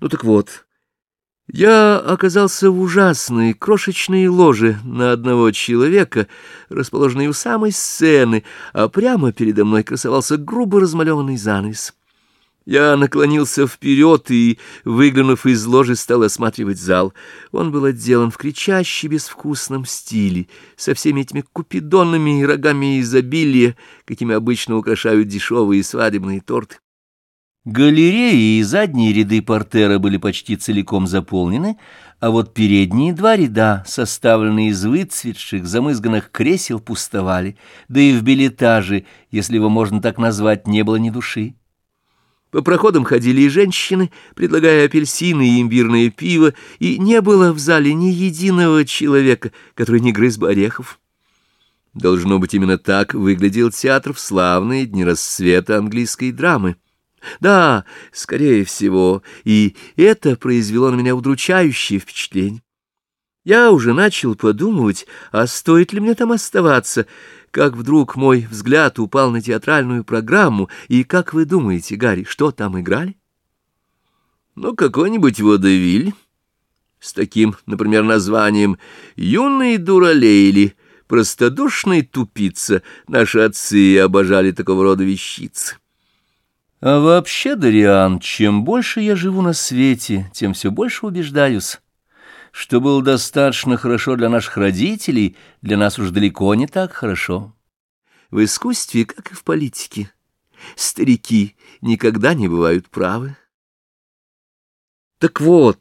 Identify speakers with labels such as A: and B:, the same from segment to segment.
A: Ну так вот, я оказался в ужасной крошечной ложе на одного человека, расположенной у самой сцены, а прямо передо мной красовался грубо размалеванный занавес. Я наклонился вперед и, выглянув из ложи, стал осматривать зал. Он был отделан в кричаще безвкусном стиле, со всеми этими купидонами и рогами изобилия, какими обычно украшают дешевые свадебные торты. Галереи и задние ряды портера были почти целиком заполнены, а вот передние два ряда, составленные из выцветших, замызганных кресел, пустовали, да и в билетаже, если его можно так назвать, не было ни души. По проходам ходили и женщины, предлагая апельсины и имбирное пиво, и не было в зале ни единого человека, который не грыз бы орехов. Должно быть, именно так выглядел театр в славные дни рассвета английской драмы. Да, скорее всего, и это произвело на меня удручающее впечатление. Я уже начал подумывать, а стоит ли мне там оставаться, как вдруг мой взгляд упал на театральную программу, и, как вы думаете, Гарри, что там играли? Ну, какой-нибудь водевиль с таким, например, названием «Юный дуралей» «Простодушный тупица». Наши отцы обожали такого рода вещицы. А вообще, Дариан, чем больше я живу на свете, тем все больше убеждаюсь, что было достаточно хорошо для наших родителей, для нас уж далеко не так хорошо. В искусстве, как и в политике, старики никогда не бывают правы. Так вот,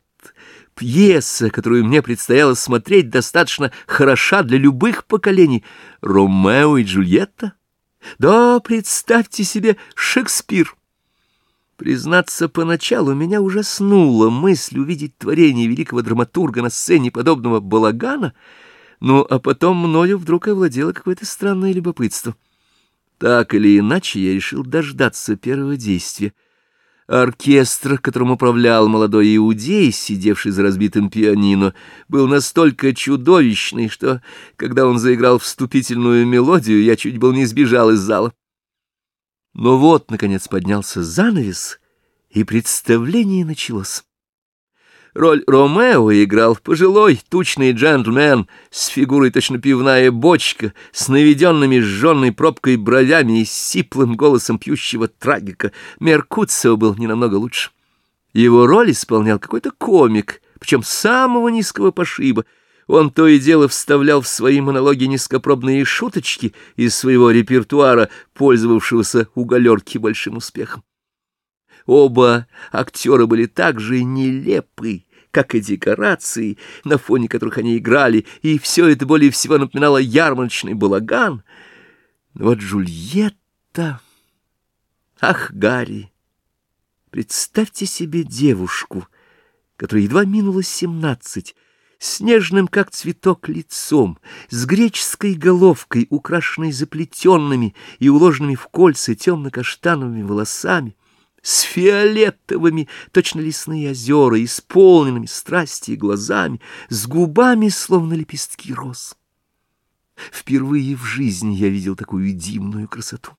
A: пьеса, которую мне предстояло смотреть, достаточно хороша для любых поколений. Ромео и Джульетта? Да, представьте себе Шекспир. Признаться, поначалу меня ужаснула мысль увидеть творение великого драматурга на сцене подобного балагана, ну, а потом мною вдруг овладело какое-то странное любопытство. Так или иначе, я решил дождаться первого действия. Оркестр, которым управлял молодой иудей, сидевший за разбитым пианино, был настолько чудовищный, что, когда он заиграл вступительную мелодию, я чуть был не сбежал из зала. Но вот, наконец, поднялся занавес, и представление началось. Роль Ромео играл пожилой, тучный джентльмен с фигурой точно пивная бочка, с наведенными сжженной пробкой бровями и сиплым голосом пьющего трагика. Меркуцио был не намного лучше. Его роль исполнял какой-то комик, причем самого низкого пошиба, он то и дело вставлял в свои монологи низкопробные шуточки из своего репертуара, пользовавшегося у галерки большим успехом. Оба актера были так же нелепы, как и декорации, на фоне которых они играли, и все это более всего напоминало ярмарочный балаган. Но вот Джульетта... Ах, Гарри! Представьте себе девушку, которой едва минуло семнадцать, снежным, как цветок, лицом, с греческой головкой, украшенной заплетенными и уложенными в кольца темно-каштановыми волосами, с фиолетовыми, точно лесные озера, исполненными страсти и глазами, с губами, словно лепестки роз. Впервые в жизни я видел такую дивную красоту.